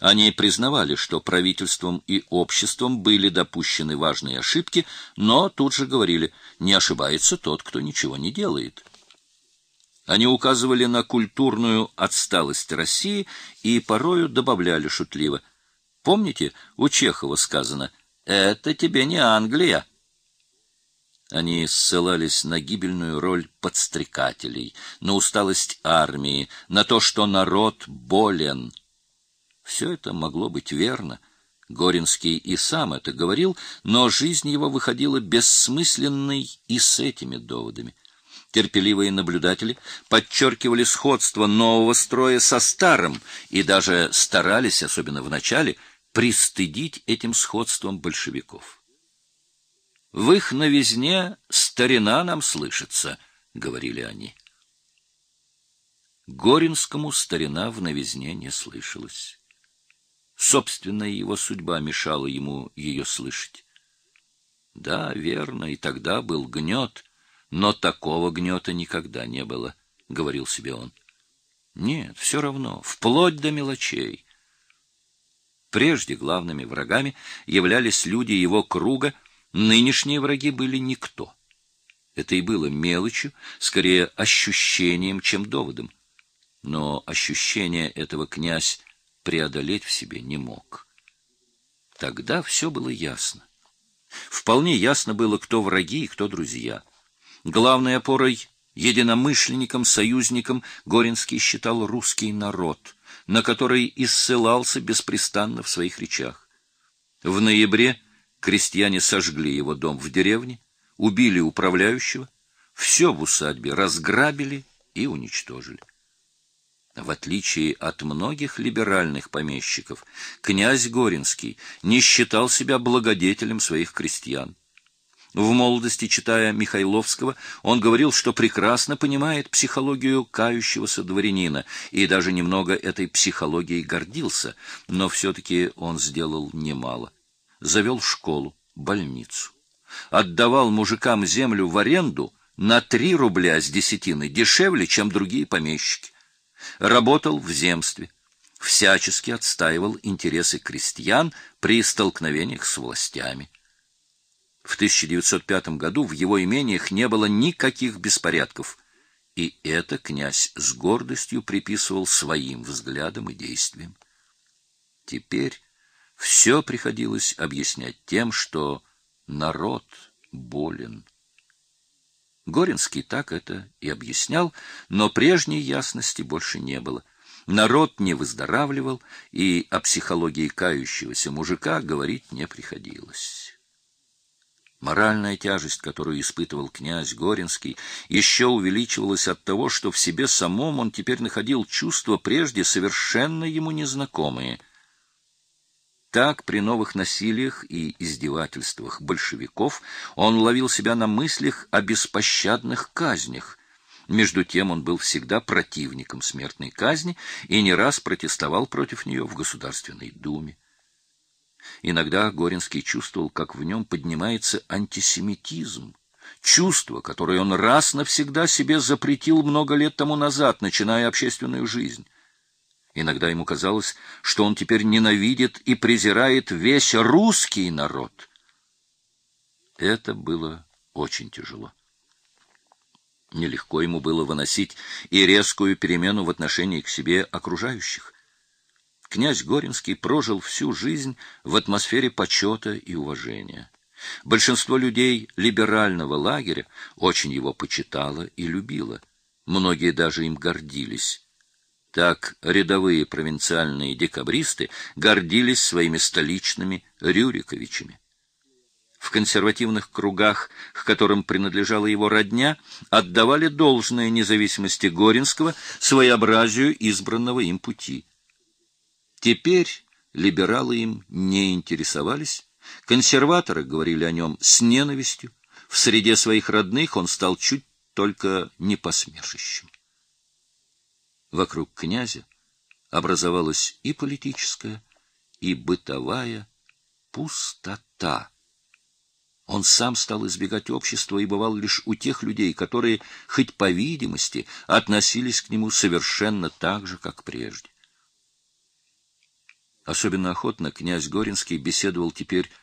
Они признавали, что правительством и обществом были допущены важные ошибки, но тут же говорили, не ошибается тот, кто ничего не делает. Они указывали на культурную отсталость России и порою добавляли шутливо. Помните, у Чехова сказано «Это тебе не Англия». Они ссылались на гибельную роль подстрекателей, на усталость армии, на то, что народ болен. Все это могло быть верно. Горинский и сам это говорил, но жизнь его выходила бессмысленной и с этими доводами. Терпеливые наблюдатели подчеркивали сходство нового строя со старым и даже старались, особенно в начале, пристыдить этим сходством большевиков. В их новизне старина нам слышится, говорили они. Горинскому старина в новизне не слышалась. Собственная его судьба мешала ему ее слышать. Да, верно, и тогда был гнет, но такого гнета никогда не было, говорил себе он. Нет, все равно, вплоть до мелочей. Прежде главными врагами являлись люди его круга, Нынешние враги были никто. Это и было мелочью, скорее ощущением, чем доводом. Но ощущение этого князь преодолеть в себе не мог. Тогда все было ясно. Вполне ясно было, кто враги и кто друзья. Главной опорой, единомышленником, союзником Горинский считал русский народ, на который и ссылался беспрестанно в своих речах. В ноябре Крестьяне сожгли его дом в деревне, убили управляющего, все в усадьбе разграбили и уничтожили. В отличие от многих либеральных помещиков, князь Горинский не считал себя благодетелем своих крестьян. В молодости, читая Михайловского, он говорил, что прекрасно понимает психологию кающегося дворянина и даже немного этой психологией гордился, но все-таки он сделал немало завел школу, больницу. Отдавал мужикам землю в аренду на три рубля с десятины дешевле, чем другие помещики. Работал в земстве, всячески отстаивал интересы крестьян при столкновениях с властями. В 1905 году в его имениях не было никаких беспорядков, и это князь с гордостью приписывал своим взглядам и действиям. Теперь все приходилось объяснять тем, что народ болен. Горинский так это и объяснял, но прежней ясности больше не было. Народ не выздоравливал, и о психологии кающегося мужика говорить не приходилось. Моральная тяжесть, которую испытывал князь Горинский, еще увеличивалась от того, что в себе самом он теперь находил чувства прежде совершенно ему незнакомые — так, при новых насилиях и издевательствах большевиков он ловил себя на мыслях о беспощадных казнях. Между тем он был всегда противником смертной казни и не раз протестовал против нее в Государственной Думе. Иногда Горинский чувствовал, как в нем поднимается антисемитизм, чувство, которое он раз навсегда себе запретил много лет тому назад, начиная общественную жизнь. Иногда ему казалось, что он теперь ненавидит и презирает весь русский народ. Это было очень тяжело. Нелегко ему было выносить и резкую перемену в отношении к себе окружающих. Князь Горинский прожил всю жизнь в атмосфере почета и уважения. Большинство людей либерального лагеря очень его почитало и любило. Многие даже им гордились. Так рядовые провинциальные декабристы гордились своими столичными Рюриковичами. В консервативных кругах, к которым принадлежала его родня, отдавали должное независимости Горинского, своеобразию избранного им пути. Теперь либералы им не интересовались, консерваторы говорили о нем с ненавистью, в среде своих родных он стал чуть только не посмешищем. Вокруг князя образовалась и политическая, и бытовая пустота. Он сам стал избегать общества и бывал лишь у тех людей, которые, хоть по видимости, относились к нему совершенно так же, как прежде. Особенно охотно князь Горинский беседовал теперь